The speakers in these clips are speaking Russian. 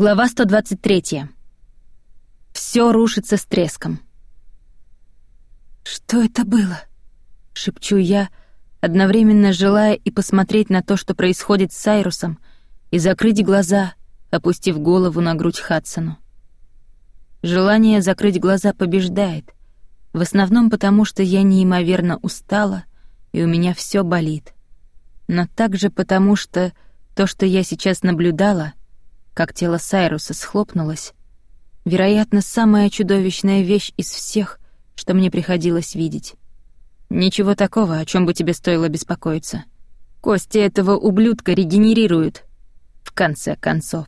Глава 123. Все рушится с треском. «Что это было?» — шепчу я, одновременно желая и посмотреть на то, что происходит с Сайрусом, и закрыть глаза, опустив голову на грудь Хадсону. Желание закрыть глаза побеждает, в основном потому, что я неимоверно устала, и у меня все болит. Но также потому, что то, что я сейчас наблюдала — как тело Сайруса схлопнулось. Вероятно, самая чудовищная вещь из всех, что мне приходилось видеть. Ничего такого, о чем бы тебе стоило беспокоиться. Кости этого ублюдка регенерируют. В конце концов.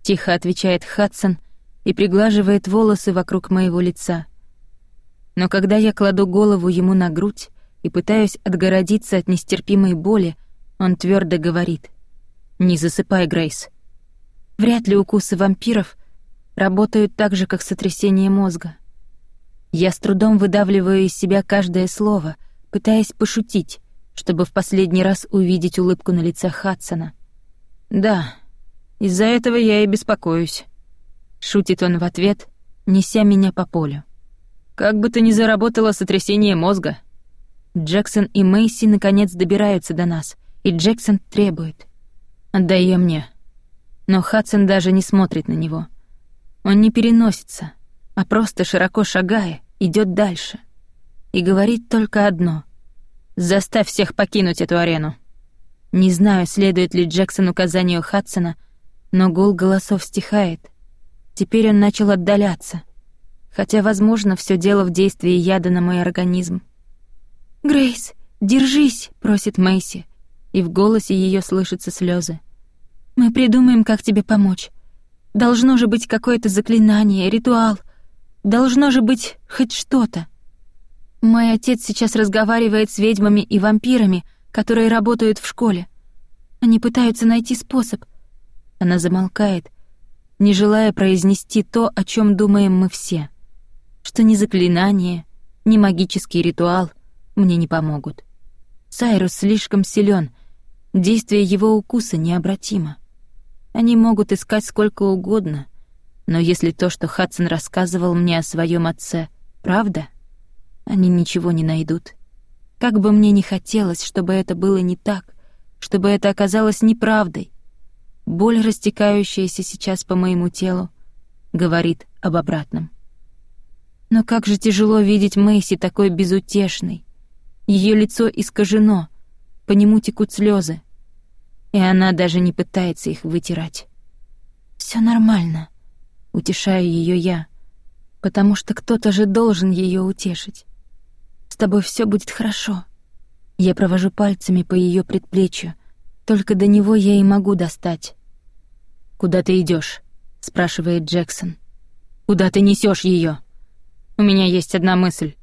Тихо отвечает Хадсон и приглаживает волосы вокруг моего лица. Но когда я кладу голову ему на грудь и пытаюсь отгородиться от нестерпимой боли, он твердо говорит. «Не засыпай, Грейс. Вряд ли укусы вампиров работают так же, как сотрясение мозга. Я с трудом выдавливаю из себя каждое слово, пытаясь пошутить, чтобы в последний раз увидеть улыбку на лице Хадсона. «Да, из-за этого я и беспокоюсь», — шутит он в ответ, неся меня по полю. «Как бы ты ни заработала сотрясение мозга». Джексон и Мэйси наконец добираются до нас, и Джексон требует. «Отдай ее мне» но Хадсон даже не смотрит на него. Он не переносится, а просто широко шагая, идет дальше. И говорит только одно. «Заставь всех покинуть эту арену». Не знаю, следует ли Джексон указанию Хадсона, но гул голосов стихает. Теперь он начал отдаляться. Хотя, возможно, все дело в действии яда на мой организм. «Грейс, держись!» — просит Мэйси, и в голосе ее слышатся слезы. Мы придумаем, как тебе помочь. Должно же быть какое-то заклинание, ритуал. Должно же быть хоть что-то. Мой отец сейчас разговаривает с ведьмами и вампирами, которые работают в школе. Они пытаются найти способ. Она замолкает, не желая произнести то, о чем думаем мы все. Что ни заклинание, ни магический ритуал мне не помогут. Сайрус слишком силен, действие его укуса необратимо. Они могут искать сколько угодно, но если то, что Хадсон рассказывал мне о своем отце, правда, они ничего не найдут. Как бы мне ни хотелось, чтобы это было не так, чтобы это оказалось неправдой, боль, растекающаяся сейчас по моему телу, говорит об обратном. Но как же тяжело видеть Мэйси такой безутешной. Ее лицо искажено, по нему текут слезы и она даже не пытается их вытирать. Все нормально», — утешаю ее я, потому что кто-то же должен ее утешить. «С тобой все будет хорошо». Я провожу пальцами по ее предплечью, только до него я и могу достать. «Куда ты идешь? спрашивает Джексон. «Куда ты несешь ее? У меня есть одна мысль».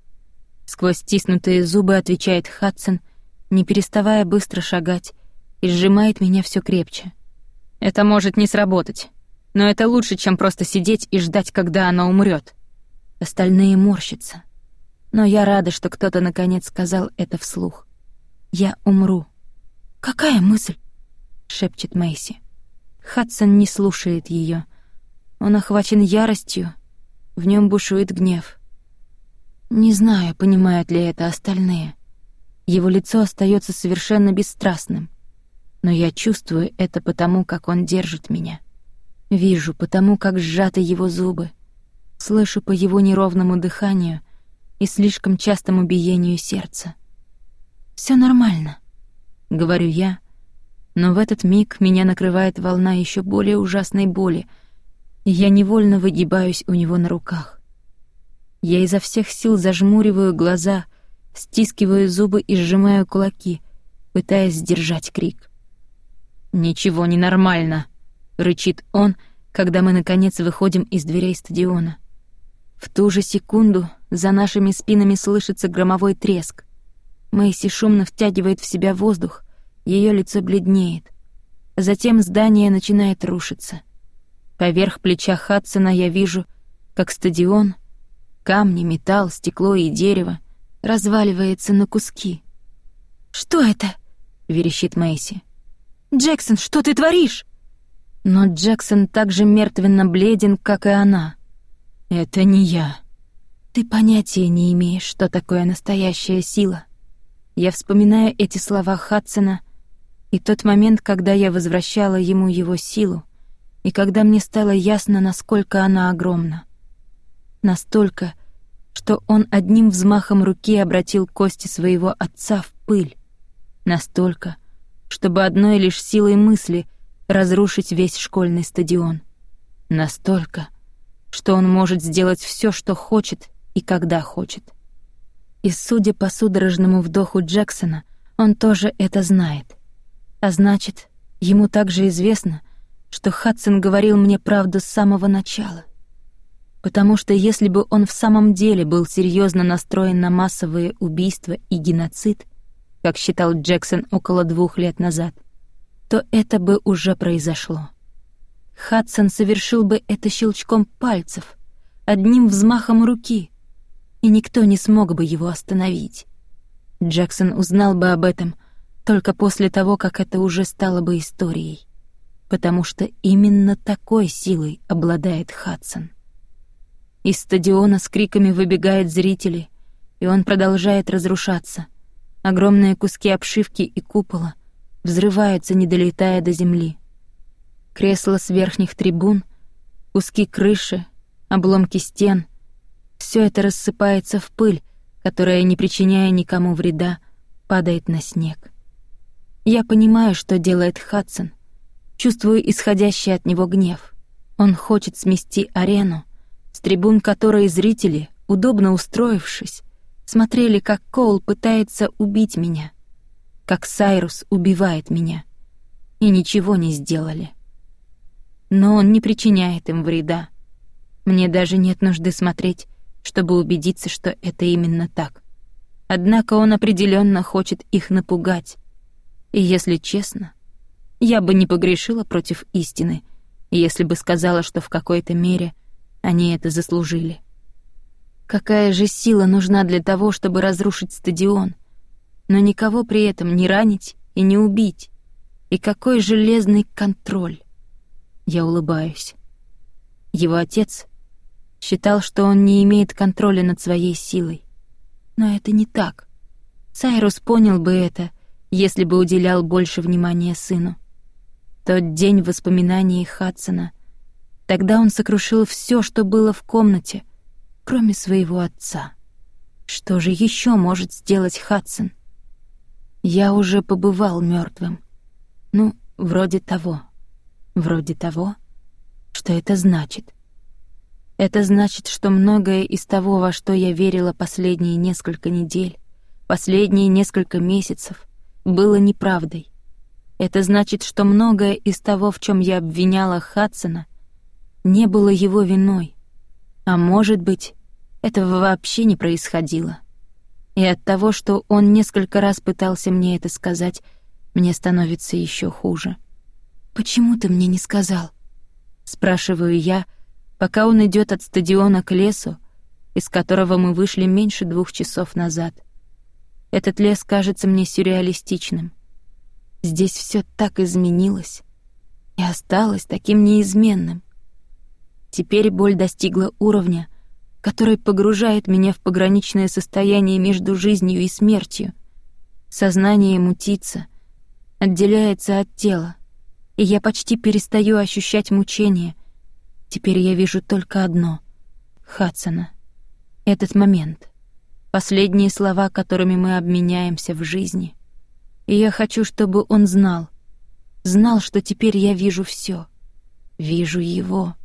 Сквозь стиснутые зубы отвечает Хадсон, не переставая быстро шагать и сжимает меня все крепче. Это может не сработать, но это лучше, чем просто сидеть и ждать, когда она умрет. Остальные морщатся. Но я рада, что кто-то наконец сказал это вслух. Я умру. Какая мысль? шепчет Мэйси. Хадсон не слушает ее. Он охвачен яростью, в нем бушует гнев. Не знаю, понимают ли это остальные. Его лицо остается совершенно бесстрастным но я чувствую это потому, как он держит меня. Вижу потому, как сжаты его зубы. Слышу по его неровному дыханию и слишком частому биению сердца. Все нормально», — говорю я, но в этот миг меня накрывает волна еще более ужасной боли, и я невольно выгибаюсь у него на руках. Я изо всех сил зажмуриваю глаза, стискиваю зубы и сжимаю кулаки, пытаясь сдержать крик. «Ничего не нормально», — рычит он, когда мы, наконец, выходим из дверей стадиона. В ту же секунду за нашими спинами слышится громовой треск. Мэйси шумно втягивает в себя воздух, ее лицо бледнеет. Затем здание начинает рушиться. Поверх плеча Хадсона я вижу, как стадион, камни, металл, стекло и дерево разваливается на куски. «Что это?» — верещит Мэйси. «Джексон, что ты творишь?» Но Джексон так же мертвенно бледен, как и она. «Это не я». «Ты понятия не имеешь, что такое настоящая сила». Я вспоминаю эти слова Хадсона и тот момент, когда я возвращала ему его силу, и когда мне стало ясно, насколько она огромна. Настолько, что он одним взмахом руки обратил кости своего отца в пыль. Настолько, чтобы одной лишь силой мысли разрушить весь школьный стадион. Настолько, что он может сделать все, что хочет и когда хочет. И судя по судорожному вдоху Джексона, он тоже это знает. А значит, ему также известно, что Хадсон говорил мне правду с самого начала. Потому что если бы он в самом деле был серьезно настроен на массовые убийства и геноцид, как считал Джексон около двух лет назад, то это бы уже произошло. Хадсон совершил бы это щелчком пальцев, одним взмахом руки, и никто не смог бы его остановить. Джексон узнал бы об этом только после того, как это уже стало бы историей, потому что именно такой силой обладает Хадсон. Из стадиона с криками выбегают зрители, и он продолжает разрушаться. Огромные куски обшивки и купола взрываются, не долетая до земли. Кресла с верхних трибун, куски крыши, обломки стен — все это рассыпается в пыль, которая, не причиняя никому вреда, падает на снег. Я понимаю, что делает Хадсон. Чувствую исходящий от него гнев. Он хочет смести арену, с трибун которой зрители, удобно устроившись, смотрели, как Коул пытается убить меня, как Сайрус убивает меня, и ничего не сделали. Но он не причиняет им вреда. Мне даже нет нужды смотреть, чтобы убедиться, что это именно так. Однако он определенно хочет их напугать. И если честно, я бы не погрешила против истины, если бы сказала, что в какой-то мере они это заслужили. Какая же сила нужна для того, чтобы разрушить стадион, но никого при этом не ранить и не убить? И какой железный контроль? Я улыбаюсь. Его отец Считал, что он не имеет контроля над своей силой. Но это не так. Сайрус понял бы это, если бы уделял больше внимания сыну. Тот день в воспоминании Хадсона. Тогда он сокрушил все, что было в комнате, кроме своего отца. Что же еще может сделать Хадсон? Я уже побывал мертвым. Ну, вроде того. Вроде того, что это значит. Это значит, что многое из того, во что я верила последние несколько недель, последние несколько месяцев, было неправдой. Это значит, что многое из того, в чем я обвиняла Хадсона, не было его виной. А может быть, этого вообще не происходило. И от того, что он несколько раз пытался мне это сказать, мне становится еще хуже. «Почему ты мне не сказал?» — спрашиваю я, — пока он идет от стадиона к лесу, из которого мы вышли меньше двух часов назад. Этот лес кажется мне сюрреалистичным. Здесь все так изменилось и осталось таким неизменным. Теперь боль достигла уровня, который погружает меня в пограничное состояние между жизнью и смертью. Сознание мутится, отделяется от тела, и я почти перестаю ощущать мучение, Теперь я вижу только одно — Хадсона. Этот момент. Последние слова, которыми мы обменяемся в жизни. И я хочу, чтобы он знал. Знал, что теперь я вижу все. Вижу его.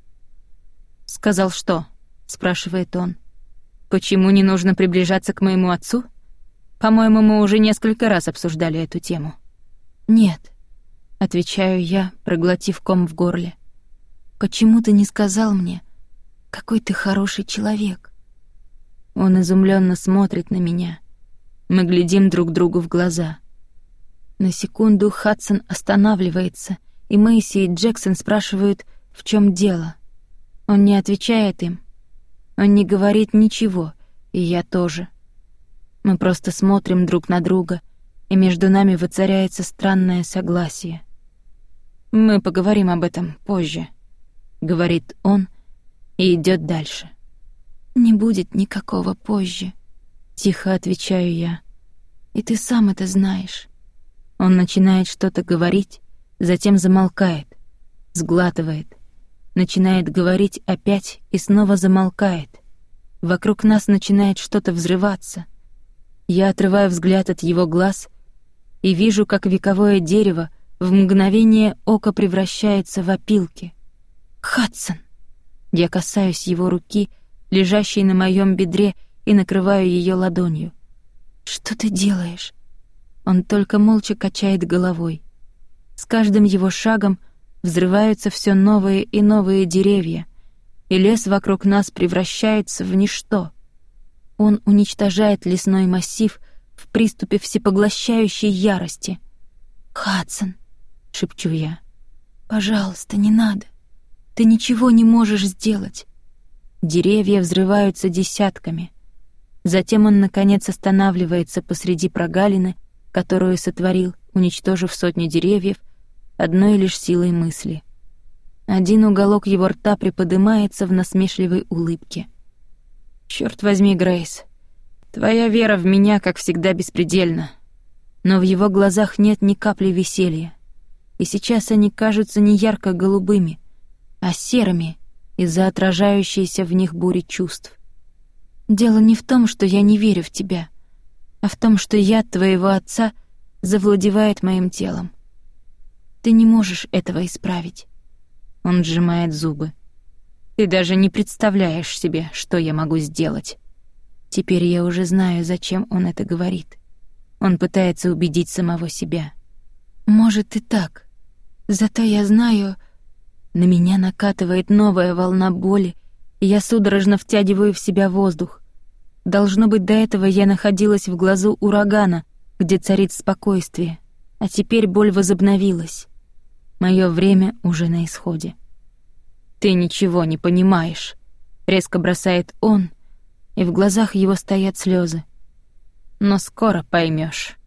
«Сказал что?» — спрашивает он. «Почему не нужно приближаться к моему отцу? По-моему, мы уже несколько раз обсуждали эту тему». «Нет», — отвечаю я, проглотив ком в горле. Почему ты не сказал мне, какой ты хороший человек?» Он изумленно смотрит на меня. Мы глядим друг другу в глаза. На секунду Хадсон останавливается, и Мэйси и Джексон спрашивают, в чем дело. Он не отвечает им. Он не говорит ничего, и я тоже. Мы просто смотрим друг на друга, и между нами воцаряется странное согласие. Мы поговорим об этом позже», — говорит он и идет дальше. «Не будет никакого позже», — тихо отвечаю я. «И ты сам это знаешь». Он начинает что-то говорить, затем замолкает, сглатывает, начинает говорить опять и снова замолкает. Вокруг нас начинает что-то взрываться. Я отрываю взгляд от его глаз и вижу, как вековое дерево в мгновение ока превращается в опилки. «Хадсон!» Я касаюсь его руки, лежащей на моем бедре, и накрываю ее ладонью. «Что ты делаешь?» Он только молча качает головой. С каждым его шагом взрываются все новые и новые деревья, и лес вокруг нас превращается в ничто. Он уничтожает лесной массив в приступе всепоглощающей ярости. «Хадсон», — шепчу я, — «пожалуйста, не надо. Ты ничего не можешь сделать». Деревья взрываются десятками. Затем он, наконец, останавливается посреди прогалины, которую сотворил, уничтожив сотни деревьев, одной лишь силой мысли. Один уголок его рта приподымается в насмешливой улыбке. «Чёрт возьми, Грейс, твоя вера в меня, как всегда, беспредельна». Но в его глазах нет ни капли веселья. И сейчас они кажутся не ярко-голубыми, а серыми из-за отражающейся в них бури чувств. «Дело не в том, что я не верю в тебя», а в том, что яд твоего отца завладевает моим телом. Ты не можешь этого исправить. Он сжимает зубы. Ты даже не представляешь себе, что я могу сделать. Теперь я уже знаю, зачем он это говорит. Он пытается убедить самого себя. Может и так. Зато я знаю... На меня накатывает новая волна боли, и я судорожно втягиваю в себя воздух. Должно быть, до этого я находилась в глазу урагана, где царит спокойствие, а теперь боль возобновилась. Мое время уже на исходе. «Ты ничего не понимаешь», — резко бросает он, и в глазах его стоят слезы. «Но скоро поймешь.